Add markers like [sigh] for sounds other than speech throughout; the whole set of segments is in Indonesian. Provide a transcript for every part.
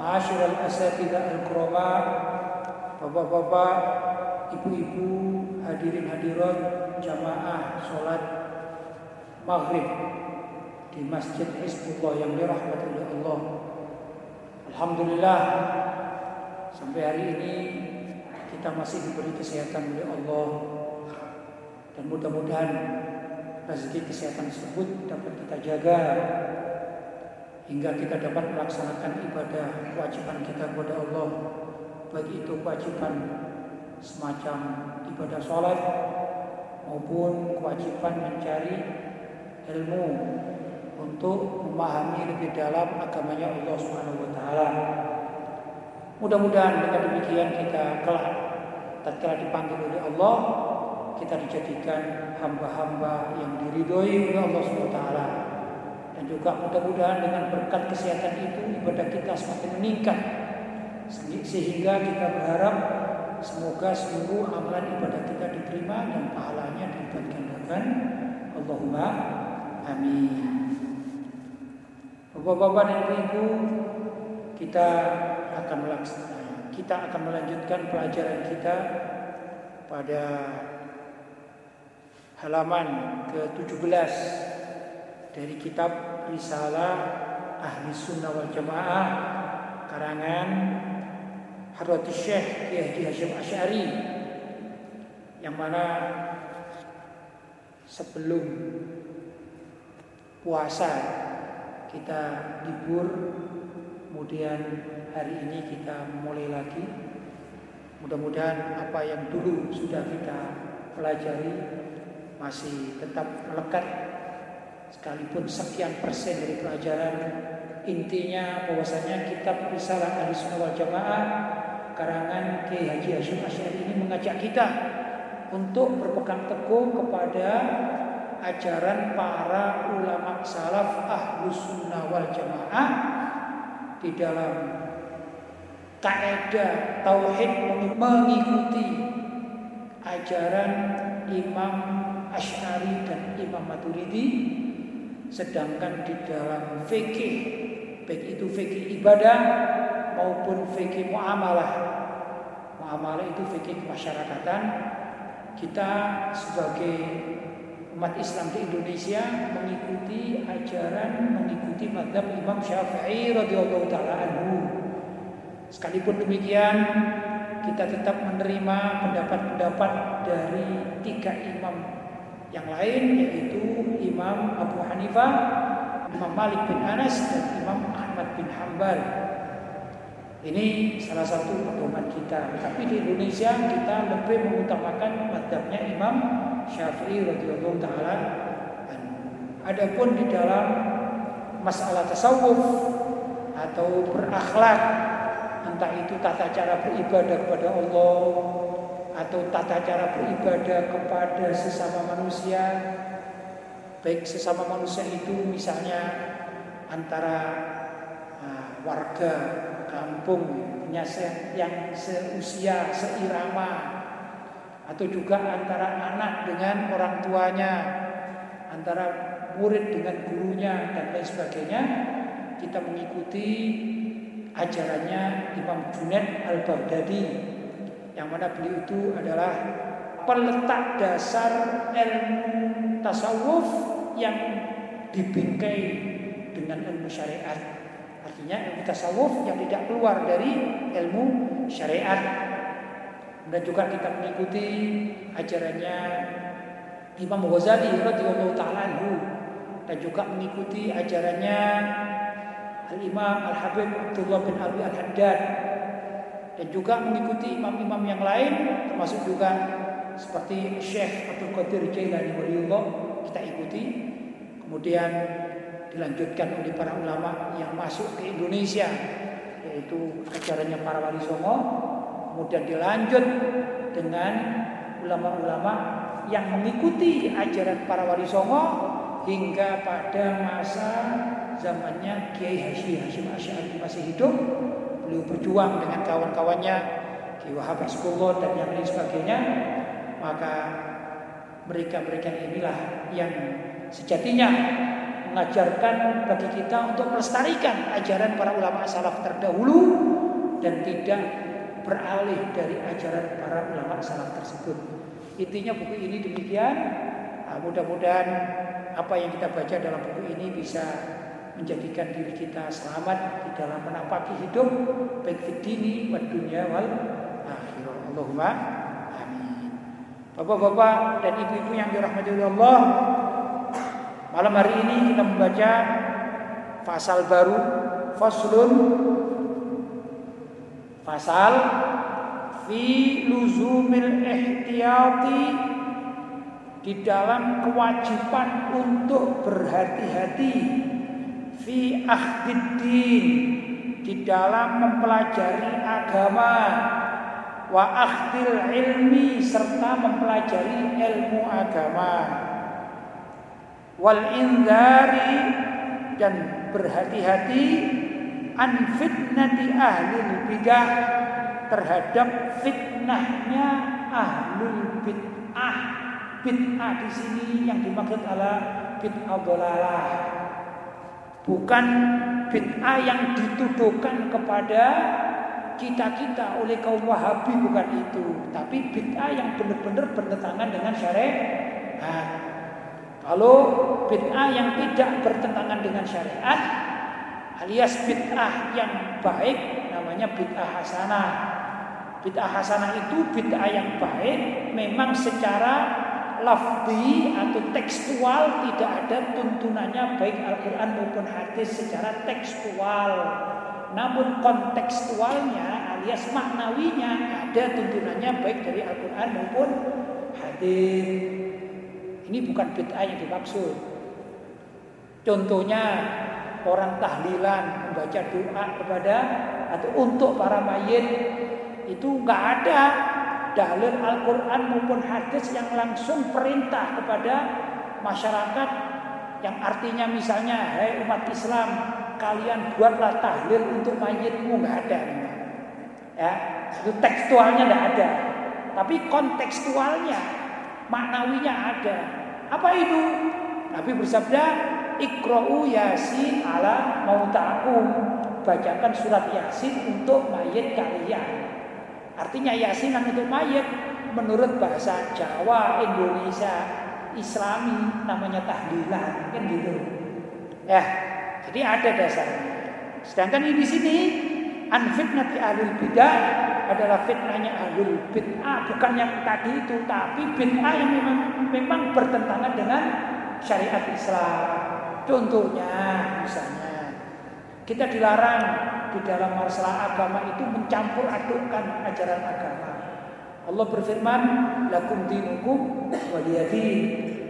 Masyur al-asatidah al-kurama Bapak-bapak Ibu-ibu Hadirin hadirat Jamaah Sholat Maghrib Di Masjid Hizbullah yang dirahmati oleh Allah. Alhamdulillah Sampai hari ini Kita masih diberi kesehatan oleh Allah. Dan mudah-mudahan rezeki kesehatan tersebut dapat kita jaga hingga kita dapat melaksanakan ibadah kewajiban kita kepada Allah baik itu kewajiban semacam ibadah sholat maupun kewajiban mencari ilmu untuk memahami lebih dalam agamanya Allah Subhanahu wa taala. Mudah-mudahan dengan demikian kita kelak tatkala dipanggil oleh Allah kita dijadikan hamba-hamba yang diridhoi oleh Allah Subhanahu wa taala. Juga mudah-mudahan dengan berkat kesehatan itu ibadah kita semakin meningkat sehingga kita berharap semoga seluruh amalan ibadah kita diterima dan pahalanya dilipat gandakan. Allahumma amin. Bapak-bapak dan ibu, kita akan melaksanakan, kita akan melanjutkan pelajaran kita pada halaman ke-17 dari kitab Risalah Ahli Sunnah wal Jamaah karangan Hadratus Syekh Kiai Haji Hashim Asy'ari yang mana sebelum puasa kita libur kemudian hari ini kita mulai lagi. Mudah-mudahan apa yang dulu sudah kita pelajari masih tetap melekat sekalipun sekian persen dari pelajaran intinya bahwasanya kitab Risalah Ahli Sunnah wal Jamaah karangan Kiai Haji Hashim Asy'ari ini mengajak kita untuk berpegang teguh kepada ajaran para ulama salaf Ahlus Sunnah wal Jamaah di dalam kaidah tauhid mengikuti ajaran Imam Asy'ari dan Imam Maturidi sedangkan di dalam fikih baik itu fikih ibadah maupun fikih muamalah. Muamalah itu fikih kemasyarakatan. Kita sebagai umat Islam di Indonesia mengikuti ajaran mengikuti madhab Imam Syafi'i radhiyallahu taala anhu. Sekalipun demikian kita tetap menerima pendapat-pendapat dari tiga imam yang lain yaitu Imam Abu Hanifah, Imam Malik bin Anas dan Imam Ahmad bin Hambal. Ini salah satu pedoman kita. Tapi di Indonesia kita lebih mengutamakan madhabnya Imam Syafi'i radhiyallahu taala. Adapun di dalam masalah tasawuf atau berakhlak entah itu tata cara beribadah kepada Allah atau tata cara beribadah kepada sesama manusia baik sesama manusia itu misalnya antara uh, warga kampung yang seusia seirama atau juga antara anak dengan orang tuanya antara murid dengan gurunya dan lain sebagainya kita mengikuti ajarannya Imam Junaid Al-Baghdadi yang mana beliau itu adalah peletak dasar ilmu tasawuf yang dibingkai dengan ilmu syariat. Artinya ilmu tasawuf yang tidak keluar dari ilmu syariat. Dan juga kita mengikuti ajarannya Imam Ghazali radhiyallahu taala dan juga mengikuti ajarannya Al-Imam Al-Habib Abdullah bin Abi Al-Haddad dan juga mengikuti imam-imam yang lain termasuk juga seperti Syekh Abdul Qadir Jailani waliullah kita ikuti. Kemudian dilanjutkan oleh para ulama yang masuk ke Indonesia yaitu ajarannya para wali songo. Kemudian dilanjut dengan ulama-ulama yang mengikuti ajaran para wali songo hingga pada masa zamannya Kiai Hashim Hashim Asy'ari masih hidup beliau berjuang dengan kawan-kawannya Kiai Wahab Rasulullah dan yang lain sebagainya maka mereka-mereka inilah yang sejatinya mengajarkan bagi kita untuk melestarikan ajaran para ulama salaf terdahulu dan tidak beralih dari ajaran para ulama salaf tersebut. Intinya buku ini demikian. Nah, mudah-mudahan apa yang kita baca dalam buku ini bisa menjadikan diri kita selamat di dalam menapaki hidup baik di dini wa dunia wal akhirah. Allahumma amin. Bapak-bapak dan ibu-ibu yang dirahmati Allah, Malam hari ini kita membaca pasal baru faslun pasal fi luzumil ihtiyati di dalam kewajiban untuk berhati-hati fi ahdiddin di dalam mempelajari agama wa akhdil ilmi serta mempelajari ilmu agama. Wal indari dan berhati-hati an fitnati ahli bidah terhadap fitnahnya ahlul bid'ah. Bid'ah di sini yang dimaksud adalah bid'ah dolalah bukan bid'ah yang dituduhkan kepada kita-kita oleh kaum Wahabi bukan itu tapi bid'ah yang benar-benar bertentangan dengan syariat kalau bid'ah yang tidak bertentangan dengan syariat alias bid'ah yang baik namanya bid'ah hasanah. Bid'ah hasanah itu bid'ah yang baik memang secara lafzi atau tekstual tidak ada tuntunannya baik Al-Quran maupun hadis secara tekstual. Namun kontekstualnya alias maknawinya ada tuntunannya baik dari Al-Quran maupun hadis. Ini bukan bid'ah yang dimaksud. Contohnya orang tahlilan membaca doa kepada atau untuk para mayit itu nggak ada dalil Al-Quran maupun hadis yang langsung perintah kepada masyarakat yang artinya misalnya hai umat Islam kalian buatlah tahlil untuk mayitmu nggak ada ya itu tekstualnya nggak ada tapi kontekstualnya maknawinya ada apa itu? Nabi bersabda, "Iqra'u Yasin ala mautakum." Bacakan surat Yasin untuk mayat kalian. Artinya Yasinan untuk mayat menurut bahasa Jawa, Indonesia, Islami namanya tahlilan, kan gitu. Ya, jadi ada dasarnya. Sedangkan ini di sini anfitnati alul bidah adalah fitnahnya ahlul bid'ah bukan yang tadi itu tapi bid'ah yang memang, memang bertentangan dengan syariat Islam contohnya misalnya kita dilarang di dalam masalah agama itu mencampur adukkan ajaran agama. Allah berfirman lakum dinukum waliyadin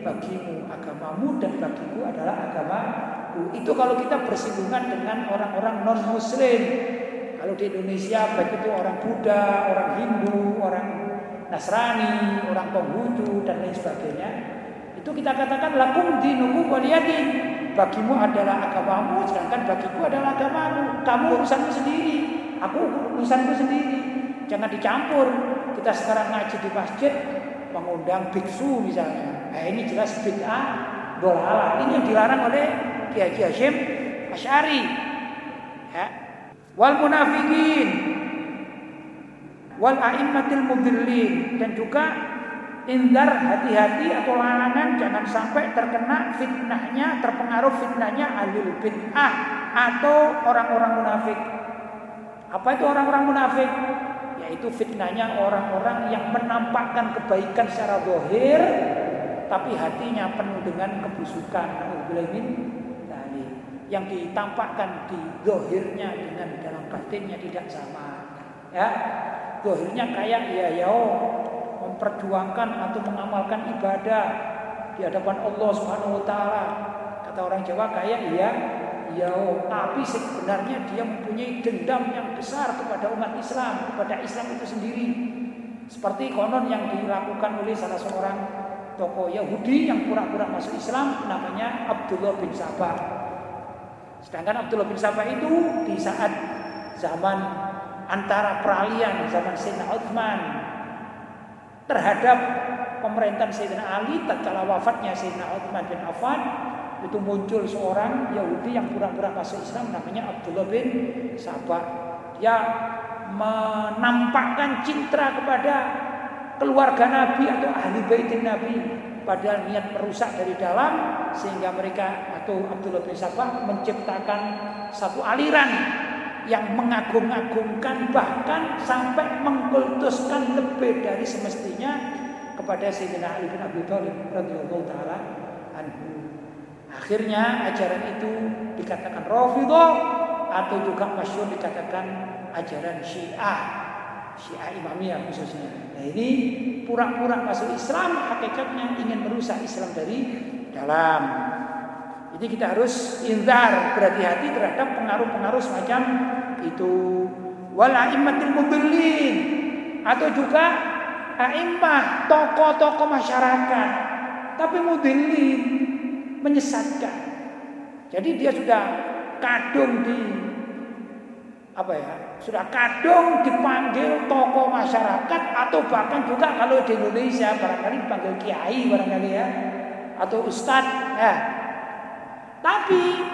bagimu agamamu dan bagiku adalah agamaku. Itu kalau kita bersinggungan dengan orang-orang non muslim kalau di Indonesia baik itu orang Buddha, orang Hindu, orang Nasrani, orang Konghucu dan lain sebagainya, itu kita katakan lakum dinuku waliyadin. Bagimu adalah agamamu, sedangkan bagiku adalah agamamu. Kamu urusanmu sendiri, aku urusanku sendiri. Jangan dicampur. Kita sekarang ngaji di masjid mengundang biksu misalnya. Nah, ini jelas bid'ah dolalah. Ini yang dilarang oleh Kiai Hashim Asy'ari. Ya, wal munafikin wal a'immatil mudillin dan juga indar hati-hati atau larangan jangan sampai terkena fitnahnya terpengaruh fitnahnya alil bid'ah atau orang-orang munafik apa itu orang-orang munafik yaitu fitnahnya orang-orang yang menampakkan kebaikan secara zahir tapi hatinya penuh dengan kebusukan. Yang ditampakkan di dohirnya dengan dalam batinnya tidak sama. Ya, dohirnya kayak ya ya oh, memperjuangkan atau mengamalkan ibadah di hadapan Allah Subhanahu Wa Taala. Kata orang Jawa kayak iya beliau, tapi sebenarnya dia mempunyai dendam yang besar kepada umat Islam, kepada Islam itu sendiri. Seperti konon yang dilakukan oleh salah seorang tokoh Yahudi yang pura-pura masuk Islam namanya Abdullah bin Sabah. Sedangkan Abdullah bin Sabah itu di saat zaman antara peralihan zaman Sayyidina Uthman terhadap pemerintahan Sayyidina Ali tatkala wafatnya Sayyidina Uthman bin Affan itu muncul seorang Yahudi yang pura-pura masuk Islam namanya Abdullah bin Sabah. Dia menampakkan cinta kepada keluarga Nabi atau ahli baitin Nabi padahal niat merusak dari dalam sehingga mereka atau Abdullah bin Sabah menciptakan satu aliran yang mengagung-agungkan bahkan sampai mengkultuskan lebih dari semestinya kepada Sayyidina Ali bin Abi Thalib radhiyallahu taala anhu. Akhirnya ajaran itu dikatakan Rafidhah atau juga masyhur dikatakan ajaran Syiah, Syiah Imamiyah khususnya. Nah ini pura-pura masuk Islam, hakikatnya ingin merusak Islam dari dalam. Jadi kita harus indar, berhati-hati terhadap pengaruh-pengaruh semacam itu. Wal a'immatil mudillin atau juga a'immah, tokoh-tokoh masyarakat. Tapi mudillin menyesatkan. Jadi dia sudah kadung di apa ya sudah kadung dipanggil tokoh masyarakat atau bahkan juga kalau di Indonesia barangkali dipanggil kiai barangkali ya atau ustadz ya tapi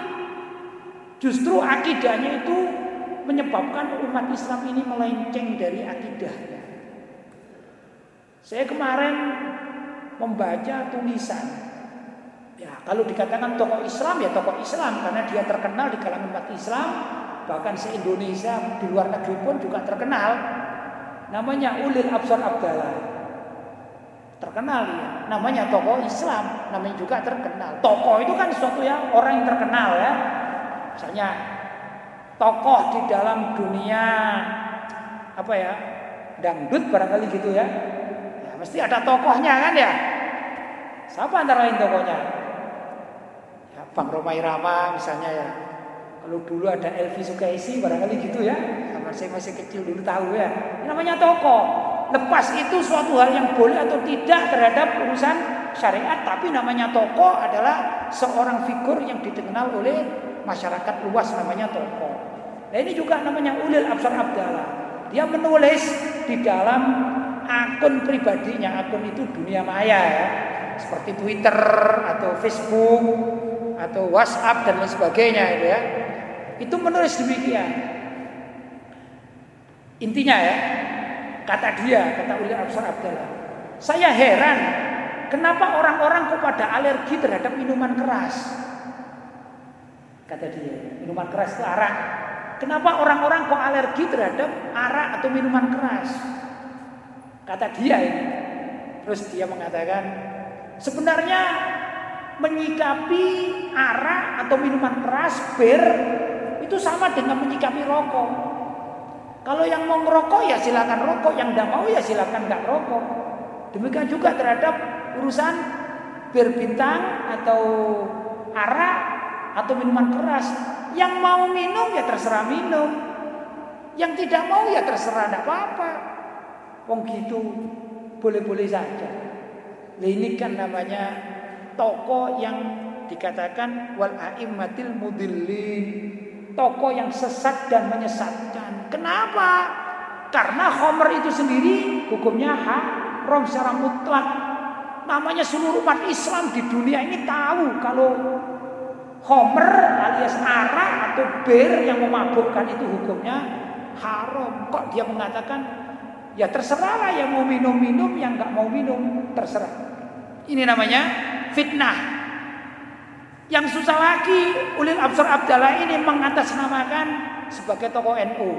justru akidahnya itu menyebabkan umat Islam ini melenceng dari akidahnya. Saya kemarin membaca tulisan Ya, kalau dikatakan tokoh Islam ya tokoh Islam karena dia terkenal di kalangan umat Islam bahkan se Indonesia di luar negeri pun juga terkenal. Namanya Ulil Absar Abdallah. Terkenal ya. Namanya tokoh Islam namanya juga terkenal. Tokoh itu kan sesuatu yang orang yang terkenal ya. Misalnya tokoh di dalam dunia apa ya dangdut barangkali gitu ya, ya mesti ada tokohnya kan ya siapa antara lain tokohnya ya, Bang Romai Rama misalnya ya kalau dulu ada Elvi Sukaisi barangkali gitu ya. Sama saya masih kecil dulu tahu ya. Ini namanya toko. Lepas itu suatu hal yang boleh atau tidak terhadap urusan syariat, tapi namanya toko adalah seorang figur yang dikenal oleh masyarakat luas namanya toko. Nah ini juga namanya Ulil Absar Abdallah. Dia menulis di dalam akun pribadinya, akun itu dunia maya ya. Seperti Twitter atau Facebook atau WhatsApp dan lain sebagainya itu ya. Itu menulis demikian. Intinya ya, kata dia, kata Uli Absar Abdallah. Saya heran, kenapa orang-orang kok pada alergi terhadap minuman keras? Kata dia, minuman keras itu arak. Kenapa orang-orang kok alergi terhadap arak atau minuman keras? Kata dia ini. Terus dia mengatakan, sebenarnya menyikapi arak atau minuman keras, bir itu sama dengan menyikapi rokok. Kalau yang mau ngerokok ya silakan rokok, yang tidak mau ya silakan nggak rokok. Demikian juga terhadap urusan bir bintang atau arak atau minuman keras. Yang mau minum ya terserah minum. Yang tidak mau ya terserah tidak apa-apa. Wong gitu boleh-boleh saja. Ini kan namanya toko yang dikatakan wal aimmatil mudillin tokoh yang sesat dan menyesatkan. Kenapa? Karena Homer itu sendiri hukumnya haram secara mutlak. Namanya seluruh umat Islam di dunia ini tahu kalau Homer alias arak atau bir yang memabukkan itu hukumnya haram. Kok dia mengatakan ya terserahlah yang mau minum-minum, yang nggak mau minum terserah. Ini namanya fitnah. Yang susah lagi Ulil Absar Abdallah ini mengatasnamakan sebagai tokoh NU.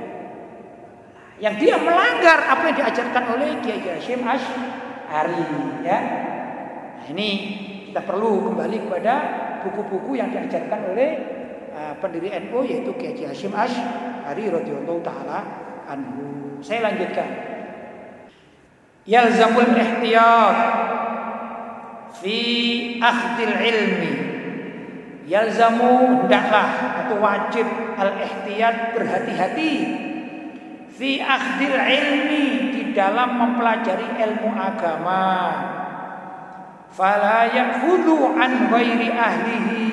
Yang dia melanggar apa yang diajarkan oleh Kiai Hashim Ash'ari ya. Nah, ini kita perlu kembali kepada buku-buku yang diajarkan oleh uh, pendiri NU yaitu Kiai Hashim Ash'ari radhiyallahu taala anhu. Saya lanjutkan. Yalzamul ihtiyat fi akhdil ilmi Yalzamu hendaklah atau wajib al-ihtiyat berhati-hati fi akhdil ilmi di dalam mempelajari ilmu agama. Fala yakhudhu an ghairi ahlihi.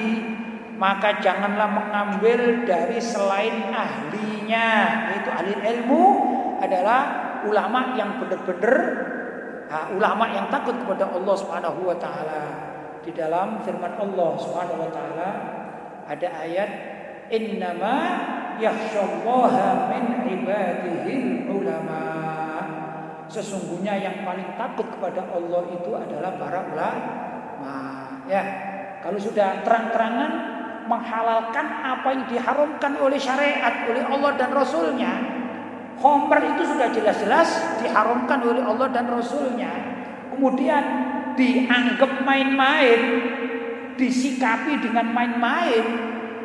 Maka janganlah mengambil dari selain ahlinya yaitu ahli ilmu adalah ulama yang benar-benar ulama yang takut kepada Allah Subhanahu wa taala. Di dalam firman Allah Subhanahu wa taala ada ayat innama yakhsyallaha min ibadihi ulama sesungguhnya yang paling takut kepada Allah itu adalah para ulama ya kalau sudah terang-terangan menghalalkan apa yang diharamkan oleh syariat oleh Allah dan Rasulnya Homer itu sudah jelas-jelas diharamkan oleh Allah dan Rasulnya kemudian dianggap main-main, disikapi dengan main-main,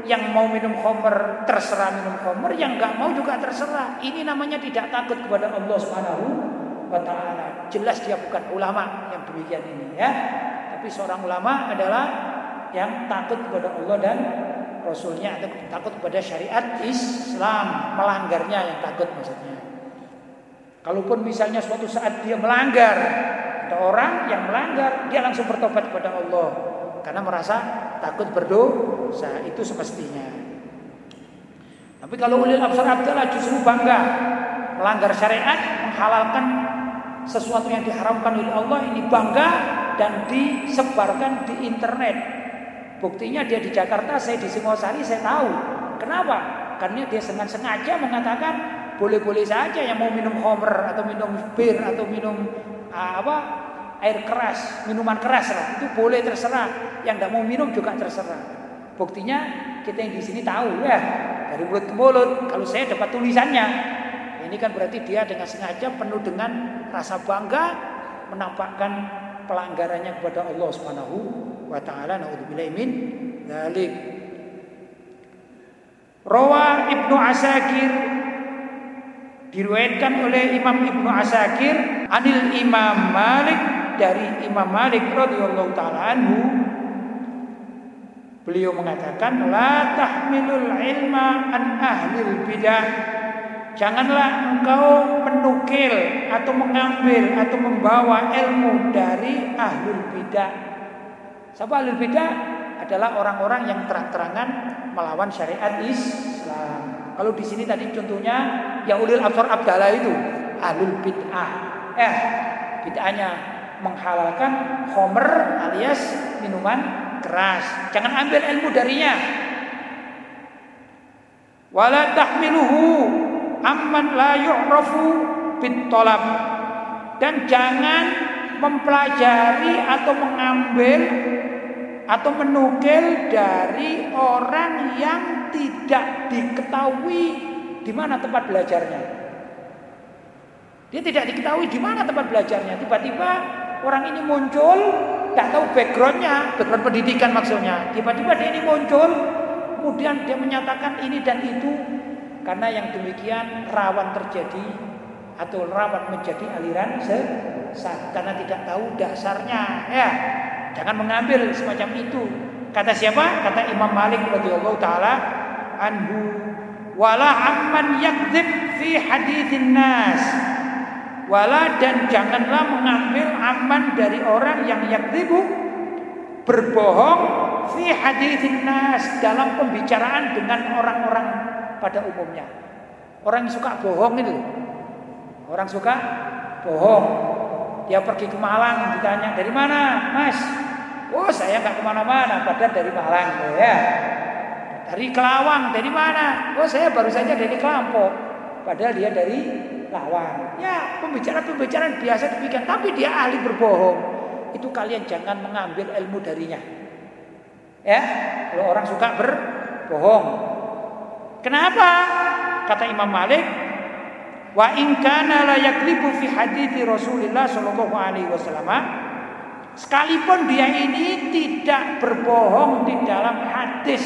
yang mau minum khamr terserah minum khamr, yang nggak mau juga terserah. Ini namanya tidak takut kepada Allah Subhanahu wa taala. Jelas dia bukan ulama yang demikian ini ya. Tapi seorang ulama adalah yang takut kepada Allah dan Rasulnya atau takut kepada syariat Islam, melanggarnya yang takut maksudnya. Kalaupun misalnya suatu saat dia melanggar, ada orang yang melanggar, dia langsung bertobat kepada Allah karena merasa takut berdosa. Itu semestinya. Tapi kalau ulil absar abdallah justru bangga melanggar syariat, menghalalkan sesuatu yang diharamkan oleh Allah ini bangga dan disebarkan di internet. Buktinya dia di Jakarta, saya di Singosari, saya tahu. Kenapa? Karena dia dengan sengaja mengatakan boleh-boleh saja yang mau minum homer atau minum bir atau minum Ah, apa air keras, minuman keras lah. Itu boleh terserah. Yang tidak mau minum juga terserah. Buktinya kita yang di sini tahu ya dari mulut ke mulut. Kalau saya dapat tulisannya, ini kan berarti dia dengan sengaja penuh dengan rasa bangga menampakkan pelanggarannya kepada Allah Subhanahu wa taala. Nauzubillahi min dzalik. Rawa Ibnu Asakir Diriwayatkan oleh Imam Ibnu Asakir anil Imam Malik dari Imam Malik radhiyallahu taala anhu Beliau mengatakan la tahmilul ilma an ahlil bidah Janganlah engkau menukil atau mengambil atau membawa ilmu dari ahlul bidah. Siapa ahlul bidah? Adalah orang-orang yang terang-terangan melawan syariat Islam. Kalau di sini tadi contohnya yang ulil absar abdallah itu ahlul bid'ah. Eh, bid'ahnya menghalalkan homer alias minuman keras. Jangan ambil ilmu darinya. Wala tahmiluhu amman la yu'rafu bitolab. Dan jangan mempelajari atau mengambil atau menukil dari orang yang tidak diketahui di mana tempat belajarnya. Dia tidak diketahui di mana tempat belajarnya. Tiba-tiba orang ini muncul, tidak tahu backgroundnya, background pendidikan maksudnya. Tiba-tiba dia ini muncul, kemudian dia menyatakan ini dan itu, karena yang demikian rawan terjadi atau rawan menjadi aliran sesat karena tidak tahu dasarnya. Ya, jangan mengambil semacam itu. Kata siapa? Kata Imam Malik radhiyallahu taala anhu wala amman yakdzib fi haditsin nas wala dan janganlah mengambil aman dari orang yang yakdzibu berbohong fi haditsin nas dalam pembicaraan dengan orang-orang pada umumnya orang yang suka bohong itu orang suka bohong dia pergi ke Malang ditanya dari mana mas oh saya nggak ke mana-mana padahal dari Malang ya dari Kelawang, dari mana? Oh saya baru saja dari Kelampok. Padahal dia dari Lawang. Ya pembicaraan-pembicaraan biasa demikian. Tapi dia ahli berbohong. Itu kalian jangan mengambil ilmu darinya. Ya, kalau orang suka berbohong. Kenapa? Kata Imam Malik, wa in kana la yaklibu fi hadithi Rasulullah sallallahu alaihi wasallam sekalipun dia ini tidak berbohong di dalam hadis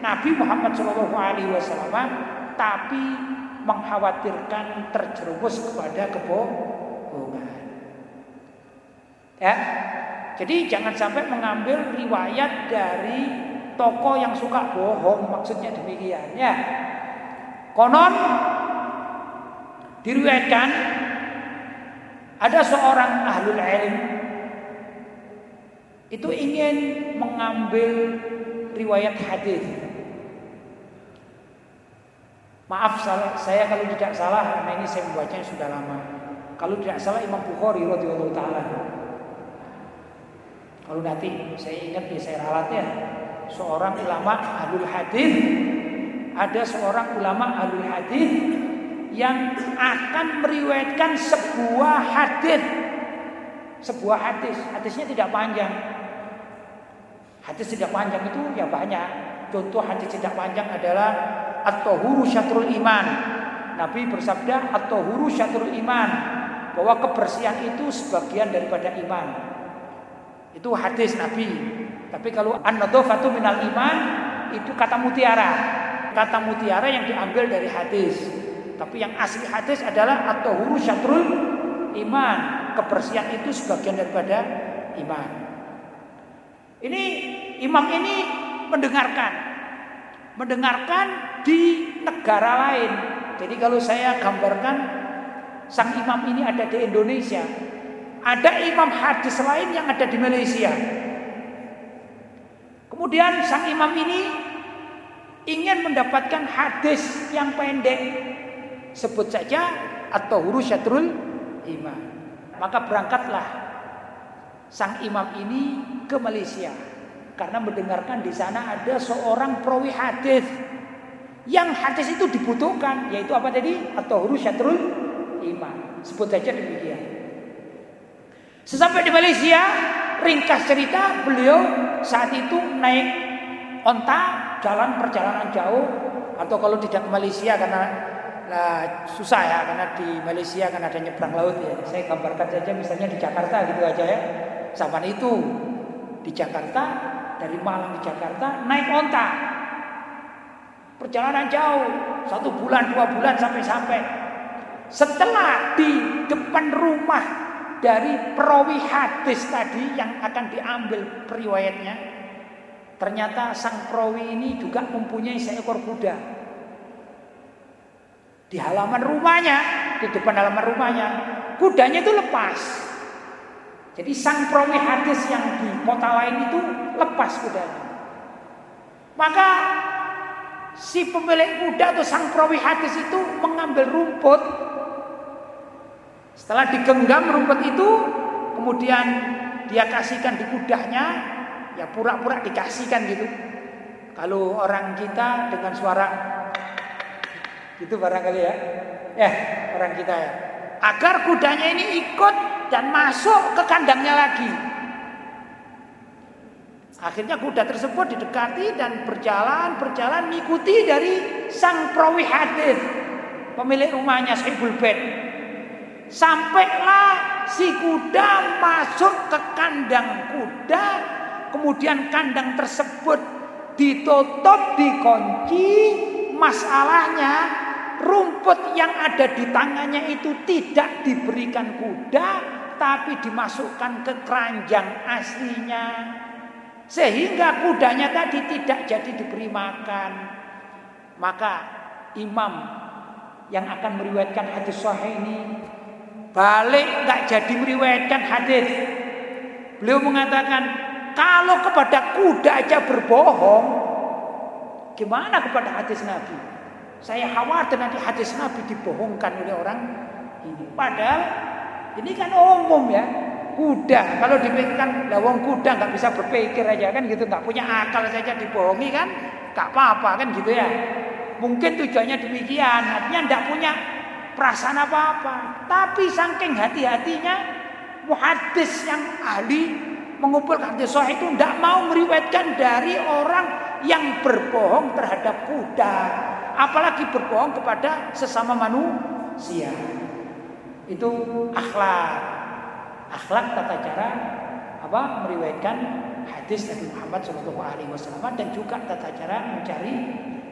Nabi Muhammad Shallallahu Alaihi Wasallam tapi mengkhawatirkan terjerumus kepada kebohongan. Ya, jadi jangan sampai mengambil riwayat dari tokoh yang suka bohong maksudnya demikian ya. Konon diriwayatkan ada seorang ahlul ilm itu ingin mengambil riwayat hadis. Maaf saya kalau tidak salah karena ini saya membacanya sudah lama. Kalau tidak salah Imam Bukhari radhiyallahu taala. Kalau nanti saya ingat ya saya ralat ya. Seorang ulama ahlul hadis ada seorang ulama ahlul hadis yang akan meriwayatkan sebuah hadis. Sebuah hadis, hadisnya tidak panjang. Hadis tidak panjang itu ya banyak. Contoh hadis tidak panjang adalah at-tahuru syatrul iman. Nabi bersabda at-tahuru syatrul iman bahwa kebersihan itu sebagian daripada iman. Itu hadis Nabi. Tapi kalau an-nadhafatu minal iman itu kata mutiara. Kata mutiara yang diambil dari hadis. Tapi yang asli hadis adalah atau huru syatrul iman. Kebersihan itu sebagian daripada iman. Ini imam ini mendengarkan. Mendengarkan di negara lain. Jadi kalau saya gambarkan sang imam ini ada di Indonesia. Ada imam hadis lain yang ada di Malaysia. Kemudian sang imam ini ingin mendapatkan hadis yang pendek. Sebut saja atau huruf syatrul imam. Maka berangkatlah sang imam ini ke Malaysia karena mendengarkan di sana ada seorang perawi hadis yang hadis itu dibutuhkan yaitu apa tadi atau huruf syatrul iman. Sebut saja demikian. Sesampai di Malaysia, ringkas cerita beliau saat itu naik onta jalan perjalanan jauh atau kalau tidak ke Malaysia karena nah, susah ya karena di Malaysia kan ada nyebrang laut ya. Saya gambarkan saja misalnya di Jakarta gitu aja ya. Zaman itu di Jakarta dari Malang ke Jakarta naik onta perjalanan jauh satu bulan dua bulan sampai sampai setelah di depan rumah dari perawi hadis tadi yang akan diambil periwayatnya, ternyata sang perawi ini juga mempunyai seekor kuda. Di halaman rumahnya, di depan halaman rumahnya, kudanya itu lepas. Jadi sang perawi hadis yang di kota lain itu lepas kudanya. Maka si pemilik kuda atau sang perawi hadis itu mengambil rumput setelah digenggam rumput itu, kemudian dia kasihkan di kudanya, ya pura-pura dikasihkan gitu. Kalau orang kita dengan suara itu barangkali ya, ya orang kita ya, agar kudanya ini ikut dan masuk ke kandangnya lagi. Akhirnya kuda tersebut didekati dan berjalan berjalan mengikuti dari sang perawi pemilik rumahnya Saibul Bed. Sampailah si kuda masuk ke kandang kuda, kemudian kandang tersebut ditutup, dikunci. Masalahnya rumput yang ada di tangannya itu tidak diberikan kuda, tapi dimasukkan ke keranjang aslinya. Sehingga kudanya tadi tidak jadi diberi makan. Maka imam yang akan meriwayatkan hadis sahih ini balik nggak jadi meriwayatkan hadis. Beliau mengatakan kalau kepada kuda aja berbohong, gimana kepada hadis Nabi? Saya khawatir nanti hadis Nabi dibohongkan oleh orang ini. Padahal ini kan umum ya. Kuda kalau dipikirkan lawang kuda nggak bisa berpikir aja kan gitu, nggak punya akal saja dibohongi kan, nggak apa-apa kan gitu ya. Mungkin tujuannya demikian, artinya nggak punya perasaan apa-apa. Tapi saking hati-hatinya muhadis yang ahli mengumpulkan hadis sahih itu tidak mau meriwayatkan dari orang yang berbohong terhadap kuda, apalagi berbohong kepada sesama manusia. Itu akhlak, akhlak tata cara apa meriwayatkan hadis Nabi Muhammad Shallallahu Alaihi Wasallam dan juga tata cara mencari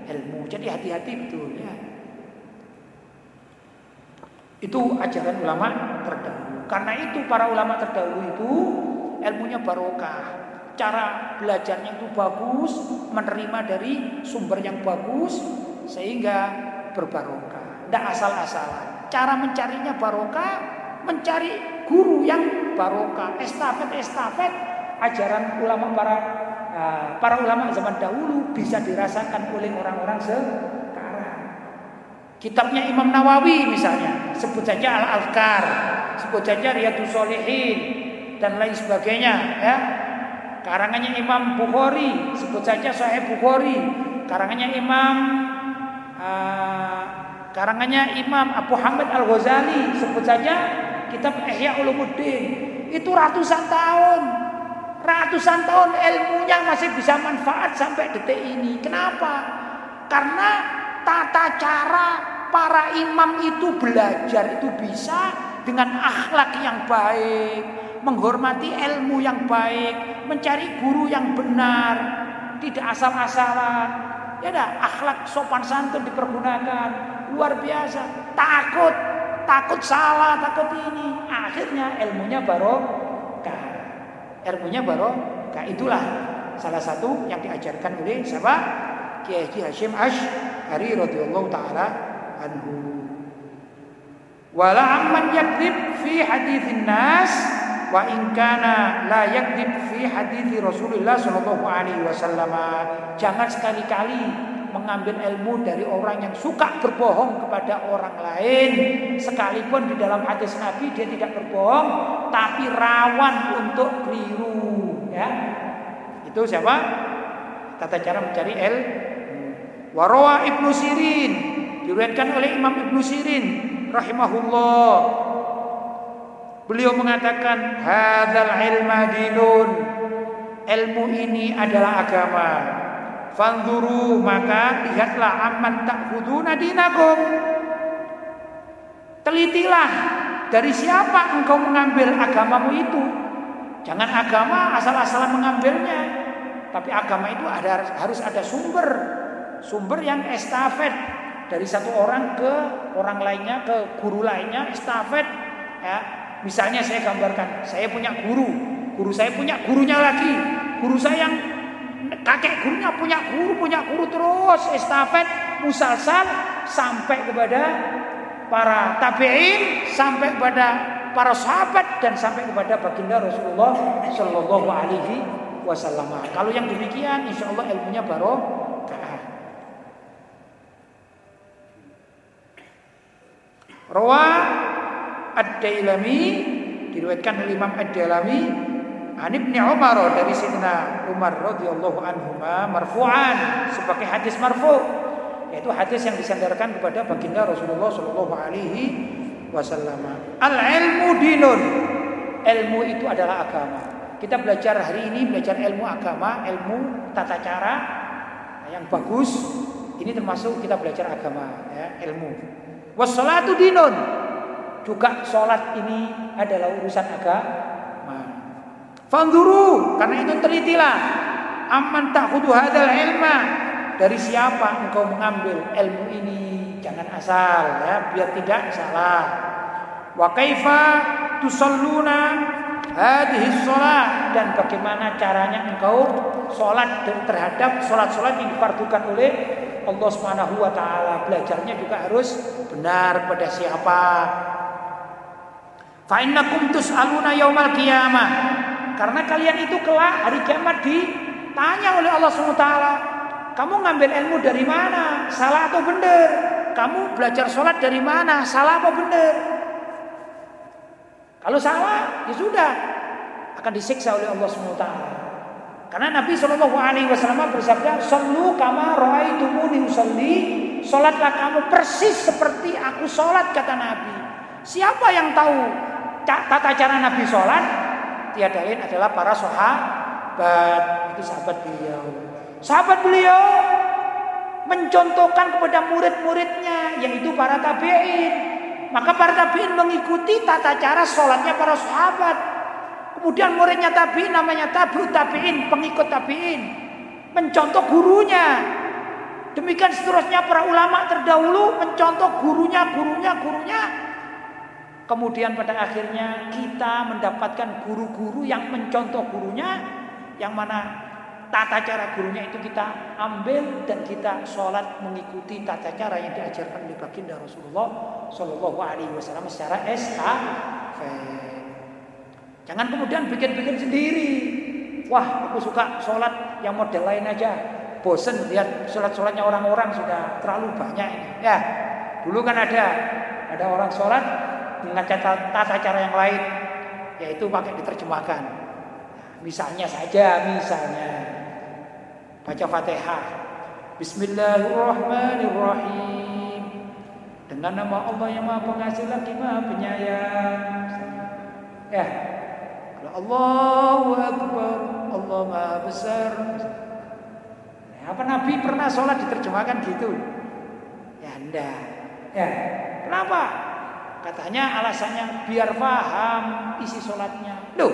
ilmu. Jadi hati-hati betul ya. Itu ajaran ulama terdahulu. Karena itu para ulama terdahulu itu ilmunya barokah. cara belajarnya itu bagus, menerima dari sumber yang bagus sehingga berbarokah. Tidak asal-asalan. Cara mencarinya barokah, mencari guru yang barokah, estafet-estafet ajaran ulama para uh, para ulama zaman dahulu bisa dirasakan oleh orang-orang sekarang. Kitabnya Imam Nawawi misalnya, sebut saja Al-Azkar, sebut saja Riyadus Solihin dan lain sebagainya ya Karangannya Imam Bukhari, sebut saja Sahih Bukhari. Karangannya Imam uh, karangannya Imam Abu Hamid Al Ghazali, sebut saja kitab Ihya Ulumuddin. Itu ratusan tahun. Ratusan tahun ilmunya masih bisa manfaat sampai detik ini. Kenapa? Karena tata cara para imam itu belajar itu bisa dengan akhlak yang baik, menghormati ilmu yang baik, mencari guru yang benar, tidak asal-asalan. Ya dah, akhlak sopan santun dipergunakan, luar biasa. Takut, takut salah, takut ini. Akhirnya ilmunya barokah. Ilmunya barokah. Itulah salah satu yang diajarkan oleh siapa? Kiai Haji Hashim Ash-Ari radhiyallahu taala anhu. Wala amman yakdzib fi haditsin nas wa in kana la yakdzib fi hadithi Rasulullah sallallahu alaihi wasallam. Jangan sekali-kali mengambil ilmu dari orang yang suka berbohong kepada orang lain sekalipun di dalam hadis Nabi dia tidak berbohong tapi rawan untuk keliru ya itu siapa tata cara mencari el warawa ibnu sirin diriwayatkan oleh Imam ibnu sirin rahimahullah Beliau mengatakan hadzal ilma dinun. Ilmu ini adalah agama. Fanzuru maka lihatlah amman ta'khuduna dinakum. Telitilah dari siapa engkau mengambil agamamu itu. Jangan agama asal-asalan mengambilnya. Tapi agama itu ada harus ada sumber. Sumber yang estafet dari satu orang ke orang lainnya ke guru lainnya estafet ya Misalnya saya gambarkan, saya punya guru, guru saya punya gurunya lagi, guru saya yang kakek gurunya punya guru, punya guru terus estafet musalsal sampai kepada para tabi'in, sampai kepada para sahabat dan sampai kepada baginda Rasulullah Shallallahu Alaihi Wasallam. Kalau yang demikian, insya Allah ilmunya barokah. Rawah Ad-Dailami diriwayatkan oleh Imam Ad-Dailami An Ibnu Umar dari Sayyidina Umar radhiyallahu anhu marfu'an sebagai hadis marfu yaitu hadis yang disandarkan kepada baginda Rasulullah sallallahu alaihi wasallam. Al ilmu dinun. Ilmu itu adalah agama. Kita belajar hari ini belajar ilmu agama, ilmu tata cara yang bagus. Ini termasuk kita belajar agama ya, ilmu. Wassalatu dinun. Juga sholat ini adalah urusan agama. Fanzuru, karena itu telitilah. Aman takhudu hadal ilma. Dari siapa engkau mengambil ilmu ini? Jangan asal ya, biar tidak salah. Wa kaifa tusalluna hadhihi sholat dan bagaimana caranya engkau sholat terhadap sholat-sholat yang difardukan oleh Allah Subhanahu wa taala. Belajarnya juga harus benar pada siapa? Fa innakum tus'aluna yaumal qiyamah. Karena kalian itu kelak hari kiamat ditanya oleh Allah SWT. Kamu ngambil ilmu dari mana? Salah atau benar? Kamu belajar sholat dari mana? Salah atau benar? Kalau salah, ya sudah akan disiksa oleh Allah SWT. Karena Nabi Shallallahu Alaihi Wasallam bersabda, "Sallu kama roaitumuni usalli." Sholatlah kamu persis seperti aku sholat kata Nabi. Siapa yang tahu tata cara Nabi sholat tiada lain adalah para sahabat itu sahabat beliau sahabat beliau mencontohkan kepada murid-muridnya yaitu para tabiin maka para tabiin mengikuti tata cara sholatnya para sahabat. Kemudian muridnya tabiin namanya tabu tabiin pengikut tabiin. Mencontoh gurunya. Demikian seterusnya para ulama terdahulu mencontoh gurunya gurunya gurunya. Kemudian pada akhirnya kita mendapatkan guru-guru yang mencontoh gurunya. Yang mana tata cara gurunya itu kita ambil dan kita sholat mengikuti tata cara yang diajarkan oleh baginda Rasulullah Shallallahu Alaihi Wasallam secara estafet. Jangan kemudian bikin-bikin sendiri. Wah, aku suka sholat yang model lain aja. Bosen lihat sholat-sholatnya orang-orang sudah terlalu banyak ini. Ya, dulu kan ada ada orang sholat dengan tata cara yang lain, yaitu pakai diterjemahkan. Misalnya saja, misalnya baca Fatihah. Bismillahirrahmanirrahim. Dengan nama Allah yang Maha Pengasih lagi Maha Penyayang. Ya. Allahu Akbar, Allah Maha Besar. Apa Nabi pernah sholat diterjemahkan gitu? Ya enggak. Ya. Kenapa? Katanya alasannya biar paham isi sholatnya. Loh,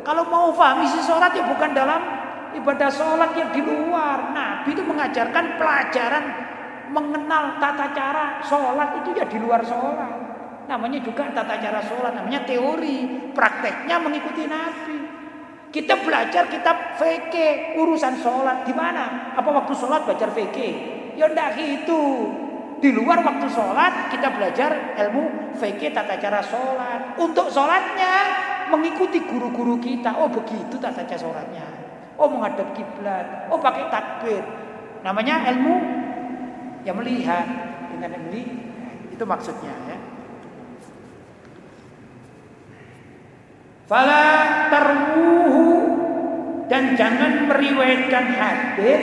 kalau mau paham isi sholat ya bukan dalam ibadah sholat yang di luar. Nabi itu mengajarkan pelajaran mengenal tata cara sholat itu ya di luar sholat. Namanya juga tata cara sholat, namanya teori. Prakteknya mengikuti Nabi. Kita belajar kitab VK urusan sholat di mana? Apa waktu sholat belajar VK? Ya ndak gitu. Di luar waktu sholat kita belajar ilmu VK tata cara sholat. Untuk sholatnya mengikuti guru-guru kita. Oh begitu tata cara sholatnya. Oh menghadap kiblat. Oh pakai takbir. Namanya ilmu yang melihat dengan melihat. Itu maksudnya ya. Fala tarwuhu dan jangan meriwayatkan hadis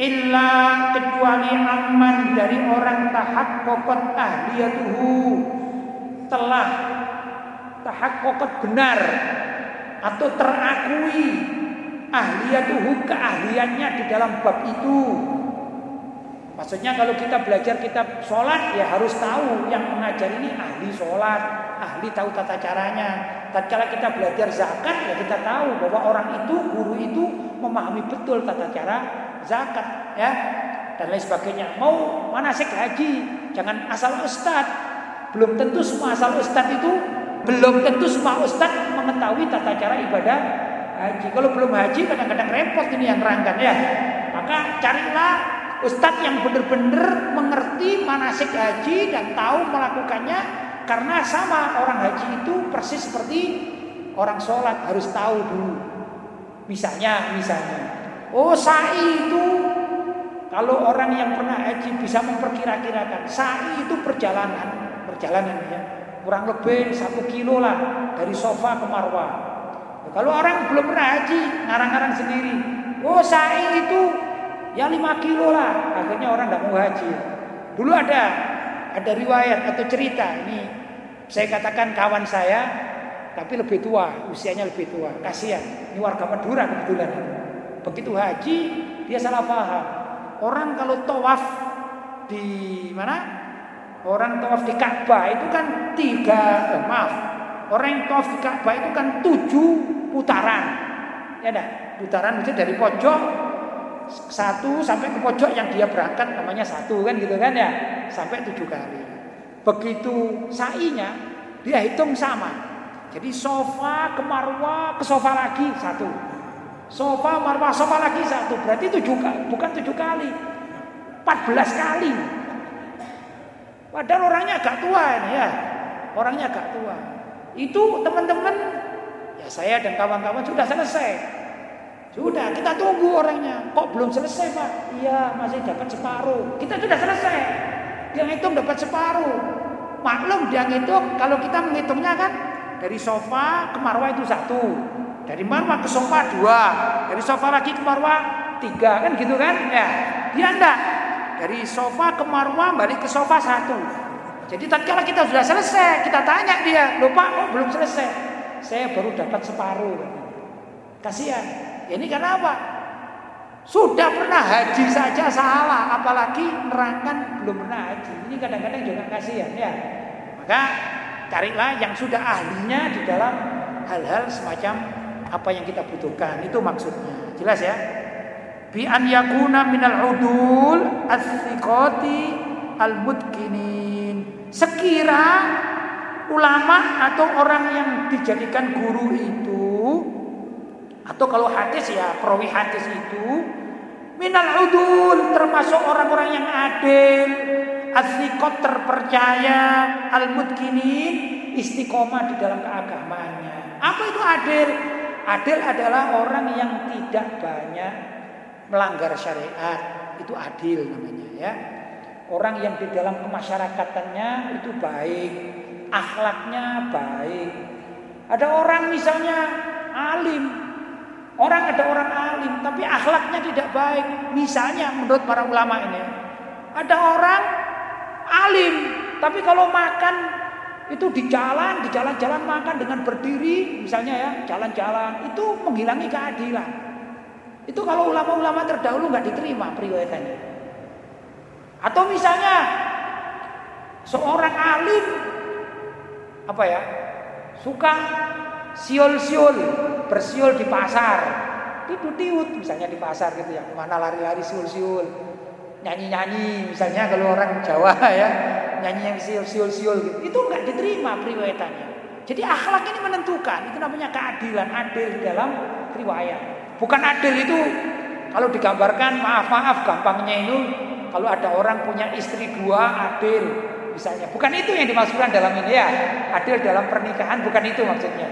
illa kecuali aman dari orang tahak kokot ahliyatuhu telah tahak kokot benar atau terakui ahliyatuhu keahliannya di dalam bab itu. Maksudnya kalau kita belajar kitab sholat ya harus tahu yang mengajar ini ahli sholat, ahli tahu tata caranya. Tatkala kita belajar zakat ya kita tahu bahwa orang itu guru itu memahami betul tata cara zakat ya dan lain sebagainya. Mau manasik haji jangan asal ustad. Belum tentu semua asal ustad itu belum tentu semua ustad mengetahui tata cara ibadah haji. Kalau belum haji kadang-kadang repot ini yang rangkan ya. Maka carilah ustadz yang benar-benar mengerti manasik haji dan tahu melakukannya karena sama orang haji itu persis seperti orang sholat harus tahu dulu. Misalnya, misalnya, oh sa'i itu kalau orang yang pernah haji bisa memperkira-kirakan sa'i itu perjalanan, perjalanan ya kurang lebih satu kilo lah dari sofa ke marwah. Kalau orang belum pernah haji, ngarang-ngarang sendiri. Oh sa'i itu ya 5 kilo lah. Akhirnya orang nggak mau haji. Dulu ada ada riwayat atau cerita ini saya katakan kawan saya tapi lebih tua, usianya lebih tua. Kasihan. Ini warga Madura kebetulan. Begitu haji dia salah paham. Orang kalau tawaf di mana? Orang tawaf di Ka'bah itu kan tiga, eh, maaf, orang yang tawaf di Ka'bah itu kan tujuh putaran. Ya dah, putaran itu dari pojok satu sampai ke pojok yang dia berangkat namanya satu kan gitu kan ya sampai tujuh kali. Begitu sainya dia hitung sama. Jadi sofa ke marwah ke sofa lagi satu. Sofa marwah sofa lagi satu. Berarti tujuh bukan tujuh kali. empat belas kali. Padahal orangnya agak tua ini ya. Orangnya agak tua. Itu teman-teman Ya saya dan kawan-kawan sudah selesai. Sudah, kita tunggu orangnya. Kok belum selesai Pak? Iya, masih dapat separuh. Kita sudah selesai. Dia ngitung dapat separuh. Maklum dia ngitung, kalau kita menghitungnya kan dari sofa ke marwah itu satu. Dari marwah ke sofa dua. Dari sofa lagi ke marwah tiga. Kan gitu kan? Ya, dia enggak. Dari sofa ke marwah balik ke sofa satu. Jadi tatkala kita sudah selesai, kita tanya dia, lupa kok belum selesai saya baru dapat separuh. Kasihan. Ini karena apa? Sudah pernah haji saja salah, apalagi nerangkan belum pernah haji. Ini kadang-kadang juga kasihan ya. Maka carilah yang sudah ahlinya di dalam hal-hal semacam apa yang kita butuhkan. Itu maksudnya. Jelas ya? Bi an yakuna minal udul as-siqati al-mutqinin. Sekira ulama atau orang yang dijadikan guru itu Atau kalau hadis ya perawi hadis itu minal udul termasuk orang-orang yang adil, asikot terpercaya, al mudkinin istiqomah di dalam keagamaannya. Apa itu adil? Adil adalah orang yang tidak banyak melanggar syariat. Itu adil namanya ya. Orang yang di dalam kemasyarakatannya itu baik, akhlaknya baik. Ada orang misalnya alim, orang ada orang alim tapi akhlaknya tidak baik. Misalnya menurut para ulama ini, ada orang alim tapi kalau makan itu di jalan, di jalan-jalan makan dengan berdiri, misalnya ya, jalan-jalan itu menghilangi keadilan. Itu kalau ulama-ulama terdahulu nggak diterima periwayatannya. Atau misalnya seorang alim apa ya suka siul-siul bersiul di pasar tiut-tiut misalnya di pasar gitu ya mana lari-lari siul-siul nyanyi-nyanyi misalnya kalau orang Jawa [laughs] ya nyanyi yang siul-siul gitu itu nggak diterima periwayatannya. Jadi akhlak ini menentukan itu namanya keadilan adil di dalam riwayat bukan adil itu kalau digambarkan maaf-maaf gampangnya itu kalau ada orang punya istri dua adil misalnya. Bukan itu yang dimaksudkan dalam ini ya. Adil dalam pernikahan bukan itu maksudnya.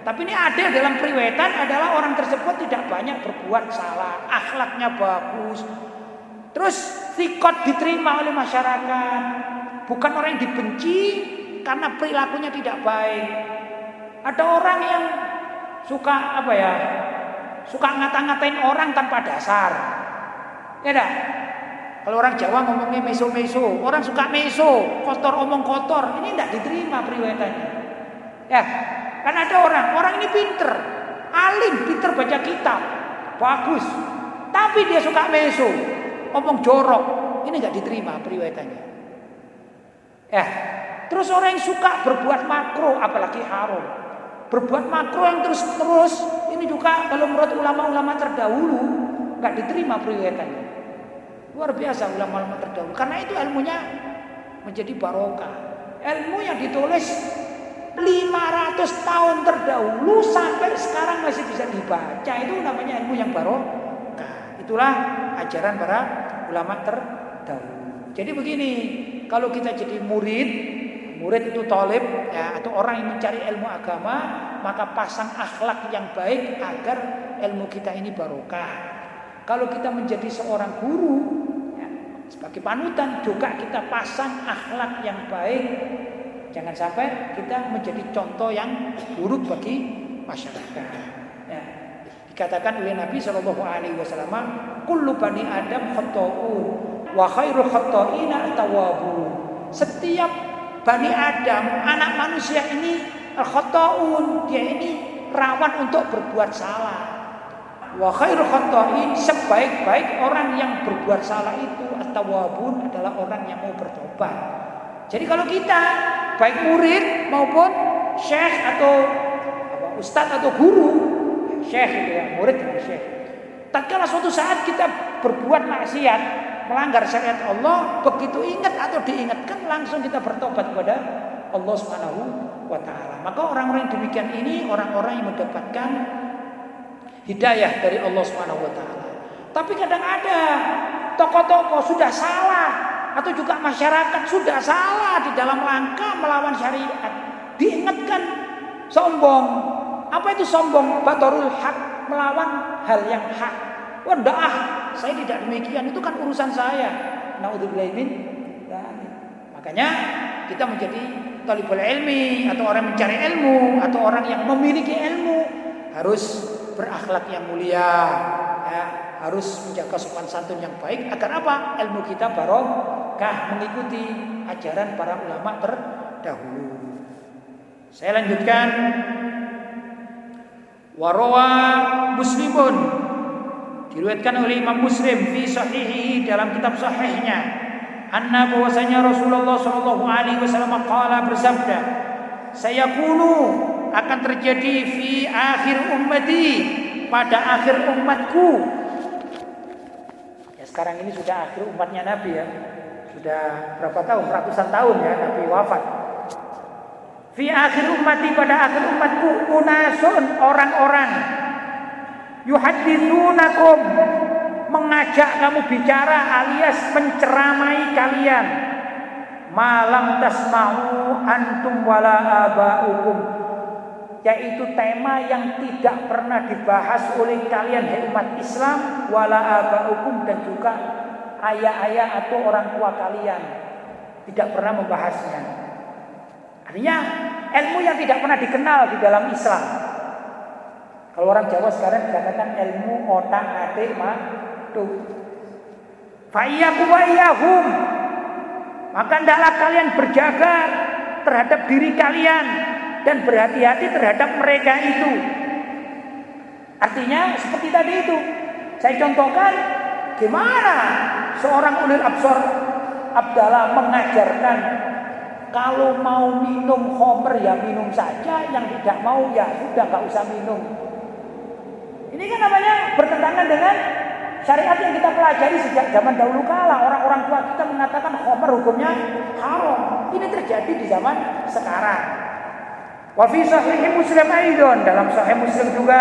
Tapi ini adil dalam periwetan adalah orang tersebut tidak banyak berbuat salah, akhlaknya bagus. Terus sikot diterima oleh masyarakat. Bukan orang yang dibenci karena perilakunya tidak baik. Ada orang yang suka apa ya? Suka ngata-ngatain orang tanpa dasar. Ya dah. Kalau orang Jawa ngomongnya meso-meso, orang suka meso, kotor omong kotor, ini tidak diterima periwayatannya. Ya, kan ada orang, orang ini pinter, alim, pinter baca kitab, bagus, tapi dia suka meso, omong jorok, ini nggak diterima periwayatannya. Ya, terus orang yang suka berbuat makro, apalagi haram, berbuat makro yang terus-terus, ini juga kalau menurut ulama-ulama terdahulu nggak diterima periwayatannya. Luar biasa ulama-ulama terdahulu. Karena itu ilmunya menjadi barokah. Ilmu yang ditulis 500 tahun terdahulu sampai sekarang masih bisa dibaca. Itu namanya ilmu yang barokah. Itulah ajaran para ulama terdahulu. Jadi begini, kalau kita jadi murid, murid itu tolib ya, atau orang yang mencari ilmu agama, maka pasang akhlak yang baik agar ilmu kita ini barokah. Kalau kita menjadi seorang guru sebagai panutan juga kita pasang akhlak yang baik. Jangan sampai kita menjadi contoh yang buruk bagi masyarakat. Ya. Dikatakan oleh Nabi Shallallahu Alaihi Wasallam, "Kullu bani Adam khata'un, wa khairul khata'ina tawabun." Setiap bani Adam, anak manusia ini khata'un, dia ini rawan untuk berbuat salah. Wa khairu sebaik-baik orang yang berbuat salah itu at-tawwabun adalah orang yang mau bertobat. Jadi kalau kita baik murid maupun syekh atau apa, ustadz atau guru, syekh itu ya, murid dengan syekh. Tatkala suatu saat kita berbuat maksiat, melanggar syariat Allah, begitu ingat atau diingatkan langsung kita bertobat kepada Allah Subhanahu wa taala. Maka orang-orang demikian ini orang-orang yang mendapatkan hidayah dari Allah Subhanahu wa taala. Tapi kadang ada tokoh-tokoh sudah salah atau juga masyarakat sudah salah di dalam langkah melawan syariat. Diingatkan sombong. Apa itu sombong? Batorul hak melawan hal yang hak. Wah, ah, saya tidak demikian. Itu kan urusan saya. Naudzubillah Makanya kita menjadi talibul ilmi atau orang mencari ilmu atau orang yang memiliki ilmu harus berakhlak yang mulia, harus menjaga sopan santun yang baik agar apa? Ilmu kita barokah mengikuti ajaran para ulama terdahulu. Saya lanjutkan Warawa Muslimun diriwayatkan oleh Imam Muslim fi sahihi dalam kitab sahihnya anna bahwasanya Rasulullah sallallahu alaihi wasallam qala bersabda saya kunu akan terjadi fi akhir ummati pada akhir umatku. Sekarang ini sudah akhir umatnya Nabi ya. Sudah berapa tahun? Ratusan tahun ya Nabi wafat. Fi akhir ummati pada akhir umatku unasun orang-orang yuhaditsunakum mengajak kamu bicara alias menceramai kalian malam tasma'u antum wala aba'ukum yaitu tema yang tidak pernah dibahas oleh kalian umat Islam wala aba'ukum dan juga ayah-ayah atau orang tua kalian. Tidak pernah membahasnya. Artinya ilmu yang tidak pernah dikenal di dalam Islam. Kalau orang Jawa sekarang dikatakan ilmu otak atik matu Fa'iyyakum wa maka hendaklah kalian berjaga terhadap diri kalian dan berhati-hati terhadap mereka itu. Artinya seperti tadi itu. Saya contohkan gimana seorang ulil absor Abdallah mengajarkan kalau mau minum homer ya minum saja, yang tidak mau ya sudah nggak usah minum. Ini kan namanya bertentangan dengan Syariat yang kita pelajari sejak zaman dahulu kala orang-orang tua kita mengatakan khomer hukumnya haram. Ini terjadi di zaman sekarang. Wa fi sahih Muslim aidon dalam sahih Muslim juga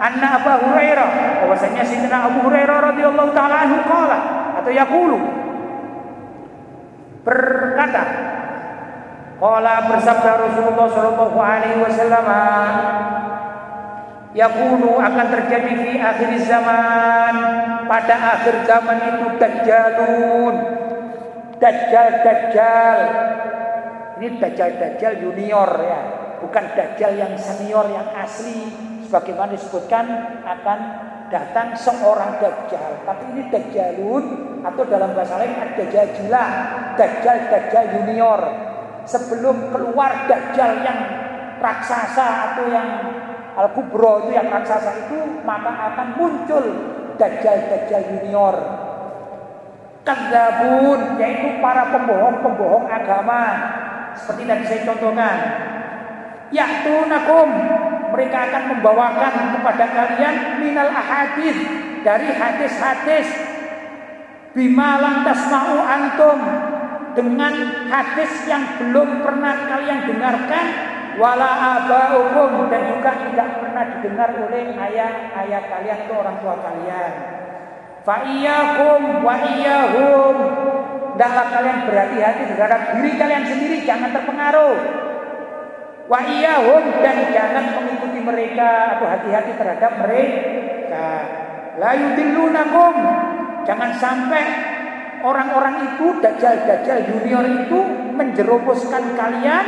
anna Abu Hurairah bahwasanya Sayyidina Abu Hurairah radhiyallahu taala anhu qala atau yaqulu berkata qala bersabda Rasulullah sallallahu alaihi wasallam akan terjadi di akhir zaman pada akhir zaman itu dajjalun dajjal dajjal ini dajjal dajjal junior ya. Bukan dajjal yang senior yang asli. Sebagaimana disebutkan akan datang seorang dajjal. Tapi ini dajjalun atau dalam bahasa lain dajjal dajjal junior. Sebelum keluar dajjal yang raksasa atau yang Al-Kubro itu yang raksasa itu maka akan muncul Dajjal-Dajjal junior. Kadzabun yaitu para pembohong-pembohong agama Seperti tadi saya contohkan Ya'tunakum Mereka akan membawakan kepada kalian Minal ahadith Dari hadis-hadis Bima lantas mau antum Dengan hadis yang belum pernah kalian dengarkan wala abaukum dan juga tidak pernah didengar oleh ayah-ayah kalian atau orang tua kalian. Fa iyyakum wa iyyahum. Hendaklah kalian berhati-hati terhadap diri kalian sendiri jangan terpengaruh. Wa iyyahum dan jangan mengikuti mereka atau hati-hati terhadap mereka. La yudillunakum. Jangan sampai orang-orang itu dajjal-dajjal junior itu menjerumuskan kalian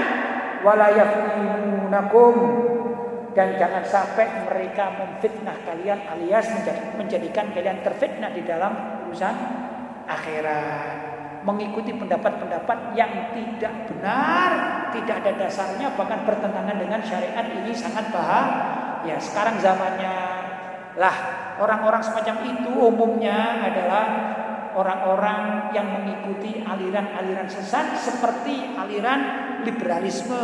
walayaftinunakum dan jangan sampai mereka memfitnah kalian alias menjadikan kalian terfitnah di dalam urusan akhirat mengikuti pendapat-pendapat yang tidak benar, tidak ada dasarnya, bahkan bertentangan dengan syariat ini sangat bahaya. Ya, sekarang zamannya lah orang-orang semacam itu umumnya adalah orang-orang yang mengikuti aliran-aliran sesat seperti aliran liberalisme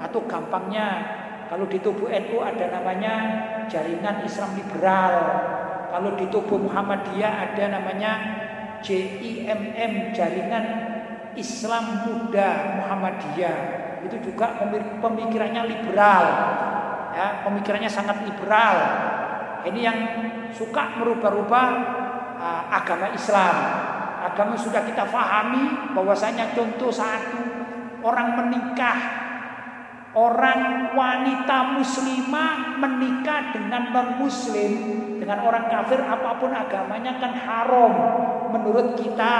atau gampangnya kalau di tubuh NU ada namanya jaringan Islam liberal. Kalau di tubuh Muhammadiyah ada namanya JIMM jaringan Islam Muda Muhammadiyah. Itu juga pemikirannya liberal. Ya, pemikirannya sangat liberal. Ini yang suka merubah-rubah uh, agama Islam. Agama sudah kita fahami bahwasanya contoh satu orang menikah orang wanita muslimah menikah dengan non muslim dengan orang kafir apa pun agamanya kan haram menurut kita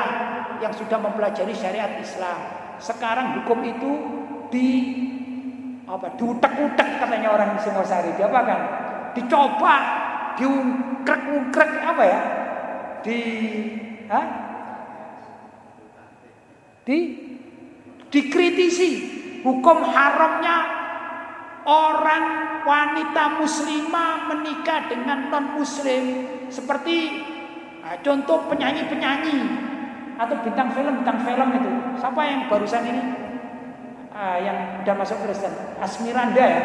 yang sudah mempelajari syariat Islam. Sekarang hukum itu di apa diutek-utek katanya orang Singosari. Dia apa kan? Dicoba, diungkrek-ungkrek apa ya? di ha? di dikritisi hukum haramnya orang wanita muslimah menikah dengan non muslim seperti nah, contoh penyanyi-penyanyi atau bintang film bintang film itu siapa yang barusan ini ah, yang udah masuk Kristen Asmiranda ya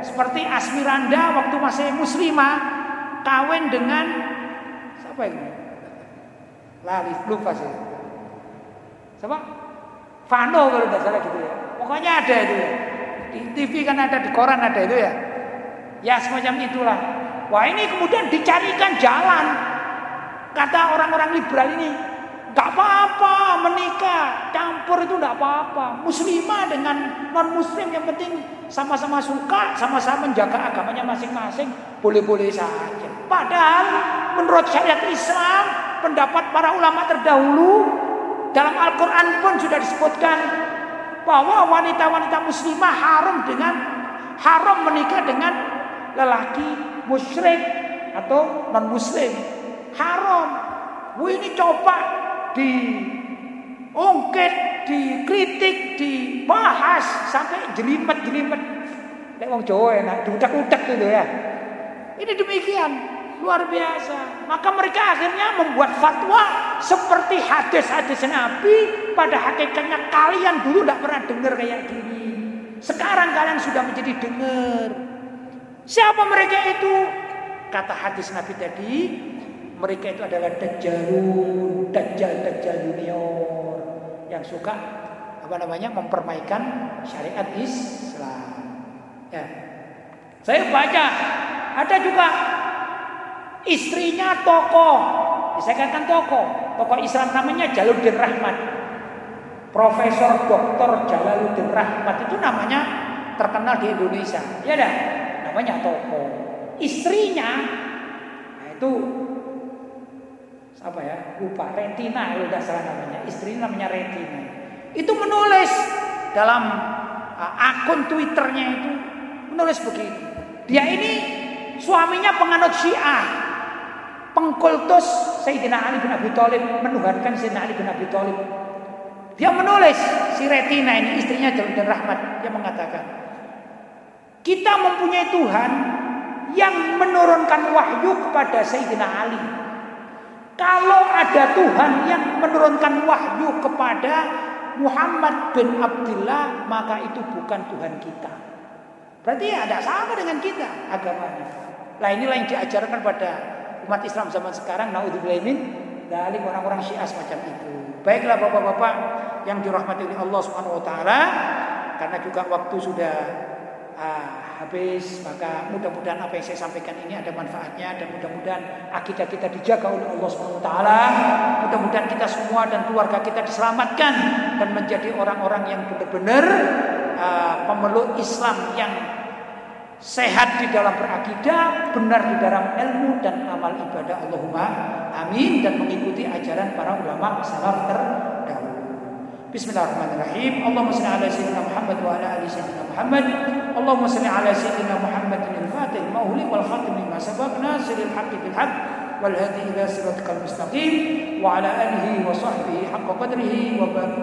seperti Asmiranda waktu masih muslimah kawin dengan siapa ini Lali, lupa sih. Siapa? Vano kalau tidak salah gitu ya. Pokoknya ada itu ya. Di TV kan ada, di koran ada itu ya. Ya semacam itulah. Wah ini kemudian dicarikan jalan. Kata orang-orang liberal ini, Gak apa-apa menikah, campur itu gak apa-apa. Muslimah dengan non muslim yang penting sama-sama suka, sama-sama menjaga agamanya masing-masing, boleh-boleh saja. Padahal menurut syariat Islam, pendapat para ulama terdahulu dalam Al-Quran pun sudah disebutkan bahwa wanita-wanita muslimah haram dengan haram menikah dengan lelaki musyrik atau non muslim. Haram. Wah ini coba diungkit, dikritik, dibahas sampai jelimet-jelimet. Nek wong Jawa enak diudak-udak gitu ya. Ini demikian, luar biasa. Maka mereka akhirnya membuat fatwa seperti hadis-hadis Nabi pada hakikatnya kalian dulu tidak pernah dengar kayak gini. Sekarang kalian sudah menjadi dengar. Siapa mereka itu? Kata hadis Nabi tadi, mereka itu adalah dajjalun, dajjal-dajjal junior yang suka apa namanya mempermaikan syariat Islam. Ya. Saya baca ada juga istrinya tokoh, saya katakan tokoh, tokoh Islam namanya Jaluddin Rahmat. Profesor Dr. Jalaluddin Rahmat itu namanya terkenal di Indonesia. Ya dah, namanya tokoh. Istrinya nah itu apa ya lupa Retina kalau tidak salah namanya istri namanya Retina itu menulis dalam uh, akun Twitternya itu menulis begini. Dia ini suaminya penganut Syiah. Pengkultus Sayyidina Ali bin Abi Thalib menuhankan Sayyidina Ali bin Abi Thalib. Dia menulis si Retina ini istrinya dan Rahmat. Dia mengatakan kita mempunyai Tuhan yang menurunkan wahyu kepada Sayyidina Ali kalau ada Tuhan yang menurunkan wahyu kepada Muhammad bin Abdullah, maka itu bukan Tuhan kita. Berarti ya ada sama dengan kita agamanya. Nah inilah yang diajarkan pada umat Islam zaman sekarang. Naudzubillahimin dari orang-orang Syiah semacam itu. Baiklah bapak-bapak yang dirahmati oleh Allah Subhanahu Wa Taala, karena juga waktu sudah uh, habis maka mudah-mudahan apa yang saya sampaikan ini ada manfaatnya dan mudah-mudahan akidah kita dijaga oleh Allah Subhanahu taala mudah-mudahan kita semua dan keluarga kita diselamatkan dan menjadi orang-orang yang benar-benar uh, pemeluk Islam yang sehat di dalam berakidah, benar di dalam ilmu dan amal ibadah Allahumma amin dan mengikuti ajaran para ulama salaf terdahulu. Bismillahirrahmanirrahim. Allahumma salli ala sayyidina Muhammad wa ala ali sayyidina Muhammad. اللهم صل على سيدنا محمد الفاتح ما والخاتم لما سبق ناصر الحق بالحق والهدي إلى صراطك المستقيم وعلى آله وصحبه حق قدره وبارك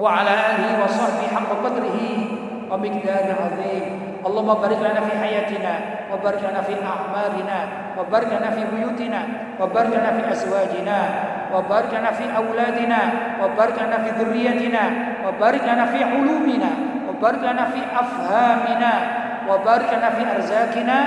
وعلى آله وصحبه حق قدره ومقدار عظيم. اللهم بارك لنا في حياتنا وبارك لنا في أعمارنا وبارك لنا في بيوتنا وبارك لنا في أزواجنا وبارك لنا في أولادنا وبارك لنا في ذريتنا وبارك لنا في علومنا. barik lana fi afhamina wa barik lana fi arzakina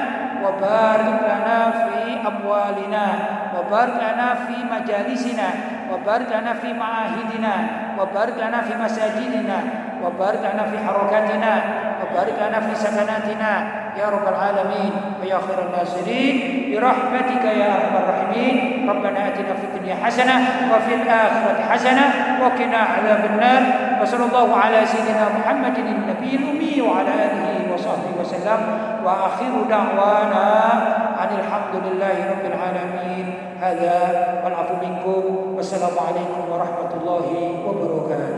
wa barik lana fi amwalina wa barik lana fi majalisina wa barik lana fi ma'ahidina wa barik lana fi masajidina wa barik lana fi harakatina wa barik lana fi sakanatina يا رب العالمين ويا خير الناصرين برحمتك يا أرحم الراحمين. ربنا آتنا في الدنيا حسنة وفي الآخرة حسنة وقنا عذاب النار. وصلى الله على سيدنا محمد النبي الأمي وعلى آله وصحبه وسلم. وآخر دعوانا عن الحمد لله رب العالمين. هذا والعفو منكم. والسلام عليكم ورحمة الله وبركاته.